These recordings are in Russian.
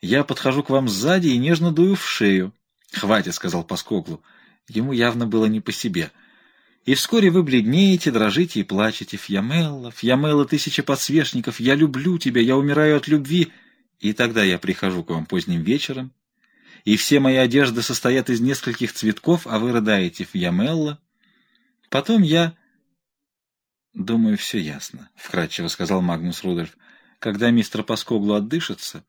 Я подхожу к вам сзади и нежно дую в шею. «Хватит», — сказал Паскоглу. Ему явно было не по себе. И вскоре вы бледнеете, дрожите и плачете. «Фьямелла, Фьямелла, тысяча подсвечников, я люблю тебя, я умираю от любви». И тогда я прихожу к вам поздним вечером, и все мои одежды состоят из нескольких цветков, а вы рыдаете «Фьямелла». Потом я... «Думаю, все ясно», — вкратчиво сказал Магнус Рудольф. «Когда мистер Паскоглу отдышится,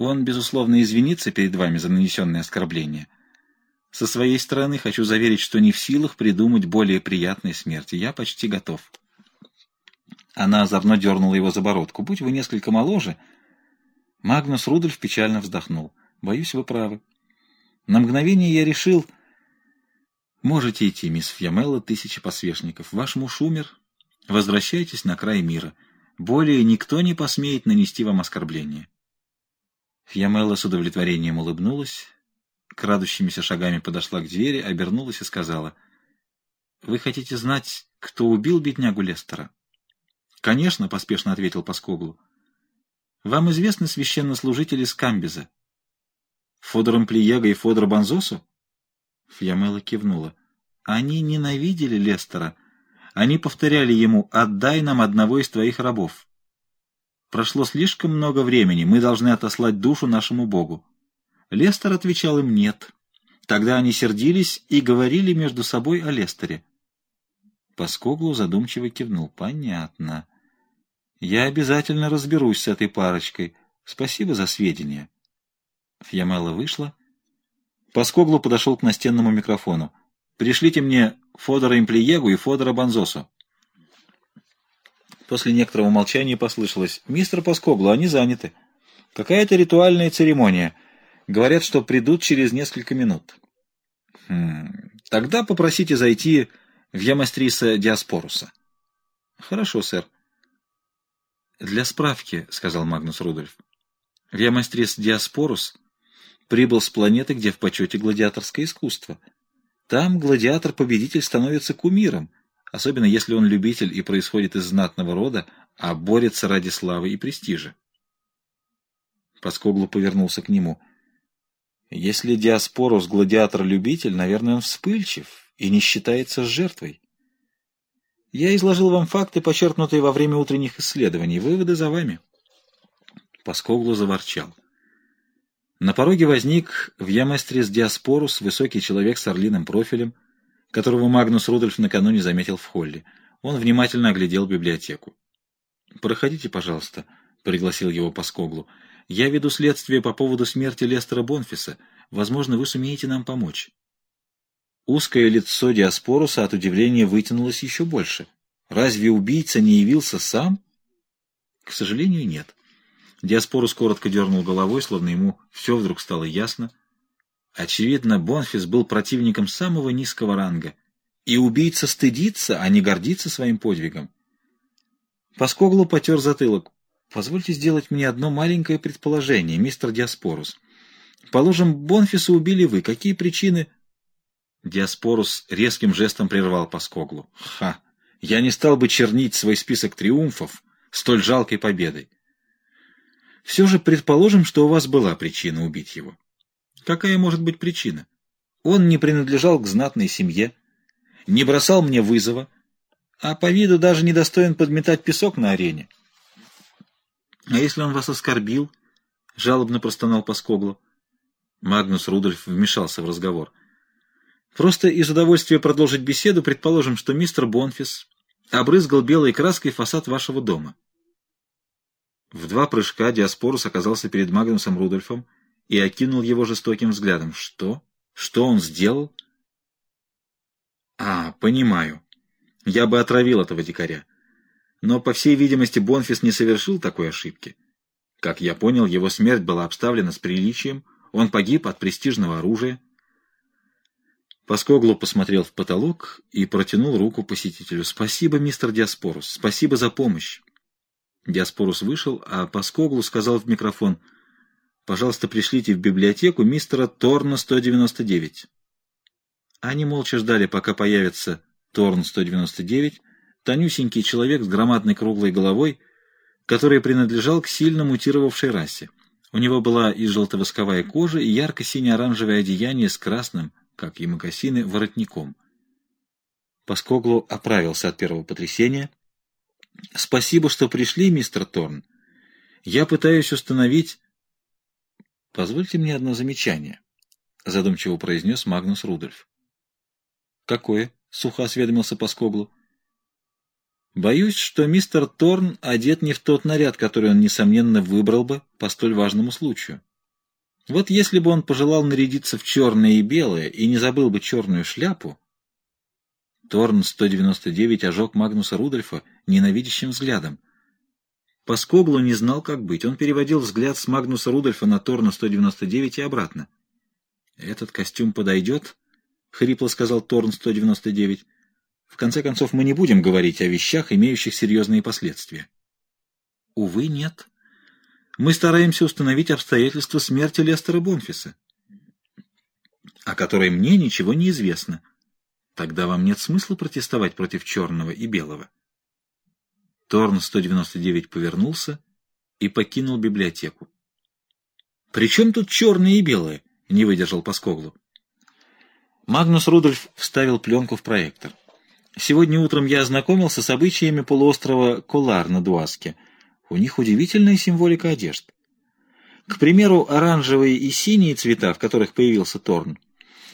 он, безусловно, извинится перед вами за нанесенное оскорбление. Со своей стороны хочу заверить, что не в силах придумать более приятной смерти. Я почти готов». Она озорно дернула его за бородку. «Будь вы несколько моложе...» Магнус Рудольф печально вздохнул. «Боюсь, вы правы. На мгновение я решил... Можете идти, мисс Фьямелла, тысячи посвечников. Ваш муж умер. Возвращайтесь на край мира. Более никто не посмеет нанести вам оскорбление. Фьямелла с удовлетворением улыбнулась, крадущимися шагами подошла к двери, обернулась и сказала, «Вы хотите знать, кто убил беднягу Лестера?» «Конечно», — поспешно ответил Паскоглу. «Вам известны священнослужители Скамбиза?» Фодором Плиега и Фодора Бонзосу? Фьямела кивнула. Они ненавидели Лестера. Они повторяли ему «Отдай нам одного из твоих рабов». Прошло слишком много времени, мы должны отослать душу нашему Богу. Лестер отвечал им «нет». Тогда они сердились и говорили между собой о Лестере. Паскоглу задумчиво кивнул. «Понятно. Я обязательно разберусь с этой парочкой. Спасибо за сведения». Фьямела вышла. Паскоглу подошел к настенному микрофону. «Пришлите мне Фодора Имплиегу и Фодора Бонзосу». После некоторого молчания послышалось. «Мистер Паскоглу, они заняты. Какая-то ритуальная церемония. Говорят, что придут через несколько минут». «Хм... Тогда попросите зайти в Ямастриса Диаспоруса». «Хорошо, сэр». «Для справки», — сказал Магнус Рудольф. «Ямастрис Диаспорус прибыл с планеты, где в почете гладиаторское искусство. Там гладиатор-победитель становится кумиром, особенно если он любитель и происходит из знатного рода, а борется ради славы и престижа. Паскоглу повернулся к нему. Если Диаспорус гладиатор-любитель, наверное, он вспыльчив и не считается жертвой. Я изложил вам факты, почерпнутые во время утренних исследований. Выводы за вами. Паскоглу заворчал. На пороге возник в Яместрис Диаспорус высокий человек с орлиным профилем, которого Магнус Рудольф накануне заметил в холле. Он внимательно оглядел библиотеку. «Проходите, пожалуйста», — пригласил его по скоглу. «Я веду следствие по поводу смерти Лестера Бонфиса. Возможно, вы сумеете нам помочь». Узкое лицо Диаспоруса от удивления вытянулось еще больше. «Разве убийца не явился сам?» «К сожалению, нет». Диаспорус коротко дернул головой, словно ему все вдруг стало ясно. Очевидно, Бонфис был противником самого низкого ранга, и убийца стыдится, а не гордится своим подвигом. Паскоглу потер затылок. «Позвольте сделать мне одно маленькое предположение, мистер Диаспорус. Положим, Бонфиса убили вы. Какие причины...» Диаспорус резким жестом прервал Паскоглу. «Ха! Я не стал бы чернить свой список триумфов столь жалкой победой. Все же предположим, что у вас была причина убить его. Какая может быть причина? Он не принадлежал к знатной семье, не бросал мне вызова, а по виду даже не достоин подметать песок на арене. А если он вас оскорбил? Жалобно простонал Паскоглу. Магнус Рудольф вмешался в разговор. Просто из удовольствия продолжить беседу предположим, что мистер Бонфис обрызгал белой краской фасад вашего дома. В два прыжка Диаспорус оказался перед Магнусом Рудольфом и окинул его жестоким взглядом. Что? Что он сделал? А, понимаю. Я бы отравил этого дикаря. Но, по всей видимости, Бонфис не совершил такой ошибки. Как я понял, его смерть была обставлена с приличием, он погиб от престижного оружия. Паскоглу посмотрел в потолок и протянул руку посетителю. «Спасибо, мистер Диаспорус, спасибо за помощь. Диаспорус вышел, а Паскоглу сказал в микрофон, «Пожалуйста, пришлите в библиотеку мистера Торна-199». Они молча ждали, пока появится Торн-199, тонюсенький человек с громадной круглой головой, который принадлежал к сильно мутировавшей расе. У него была и желтовосковая кожа, и ярко-сине-оранжевое одеяние с красным, как и мокасины, воротником. Поскоглу оправился от первого потрясения. «Спасибо, что пришли, мистер Торн. Я пытаюсь установить...» «Позвольте мне одно замечание», — задумчиво произнес Магнус Рудольф. «Какое?» — сухо осведомился Поскоглу. Боюсь, что мистер Торн одет не в тот наряд, который он, несомненно, выбрал бы по столь важному случаю. Вот если бы он пожелал нарядиться в черное и белое и не забыл бы черную шляпу... Торн 199 ожег Магнуса Рудольфа ненавидящим взглядом. Поскоглу не знал, как быть. Он переводил взгляд с Магнуса Рудольфа на Торна 199 и обратно. «Этот костюм подойдет?» — хрипло сказал Торн 199. В конце концов, мы не будем говорить о вещах, имеющих серьезные последствия. Увы, нет. Мы стараемся установить обстоятельства смерти Лестера Бонфиса, о которой мне ничего не известно. Тогда вам нет смысла протестовать против черного и белого. Торн 199 повернулся и покинул библиотеку. «При чем тут черное и белое?» — не выдержал Паскоглу. Магнус Рудольф вставил пленку в проектор. Сегодня утром я ознакомился с обычаями полуострова Колар на Дуаске. У них удивительная символика одежд. К примеру, оранжевые и синие цвета, в которых появился Торн,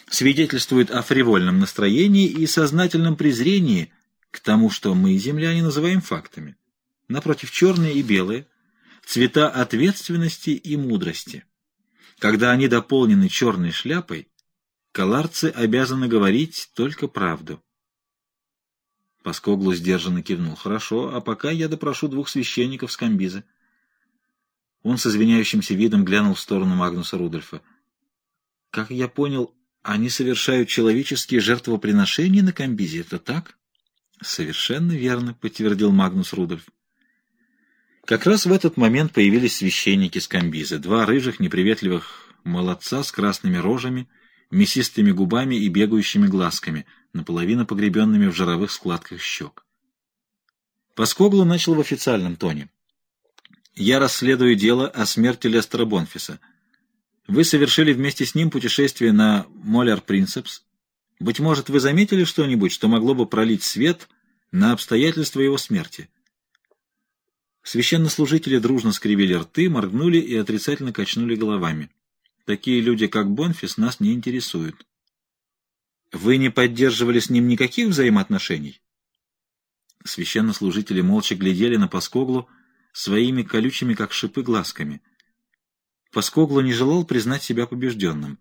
свидетельствуют о фривольном настроении и сознательном презрении тому, что мы, земляне, называем фактами. Напротив, черные и белые — цвета ответственности и мудрости. Когда они дополнены черной шляпой, коларцы обязаны говорить только правду. Паскоглу сдержанно кивнул. «Хорошо, а пока я допрошу двух священников с Камбиза». Он с извиняющимся видом глянул в сторону Магнуса Рудольфа. «Как я понял, они совершают человеческие жертвоприношения на Камбизе, это так?» «Совершенно верно», — подтвердил Магнус Рудольф. Как раз в этот момент появились священники с Камбиза, два рыжих неприветливых молодца с красными рожами, мясистыми губами и бегающими глазками — наполовину погребенными в жировых складках щек. Поскоглу начал в официальном тоне. «Я расследую дело о смерти Лестера Бонфиса. Вы совершили вместе с ним путешествие на Моляр Принцепс. Быть может, вы заметили что-нибудь, что могло бы пролить свет на обстоятельства его смерти?» Священнослужители дружно скривили рты, моргнули и отрицательно качнули головами. Такие люди, как Бонфис, нас не интересуют. Вы не поддерживали с ним никаких взаимоотношений? Священнослужители молча глядели на Паскоглу своими колючими, как шипы, глазками. Паскоглу не желал признать себя побежденным.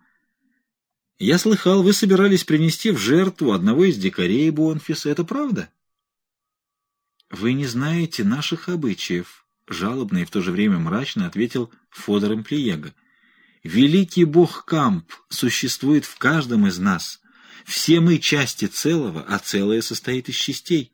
«Я слыхал, вы собирались принести в жертву одного из дикарей Бонфиса. Это правда?» «Вы не знаете наших обычаев», — жалобно и в то же время мрачно ответил Фодор Эмплиега. «Великий бог Камп существует в каждом из нас». Все мы части целого, а целое состоит из частей.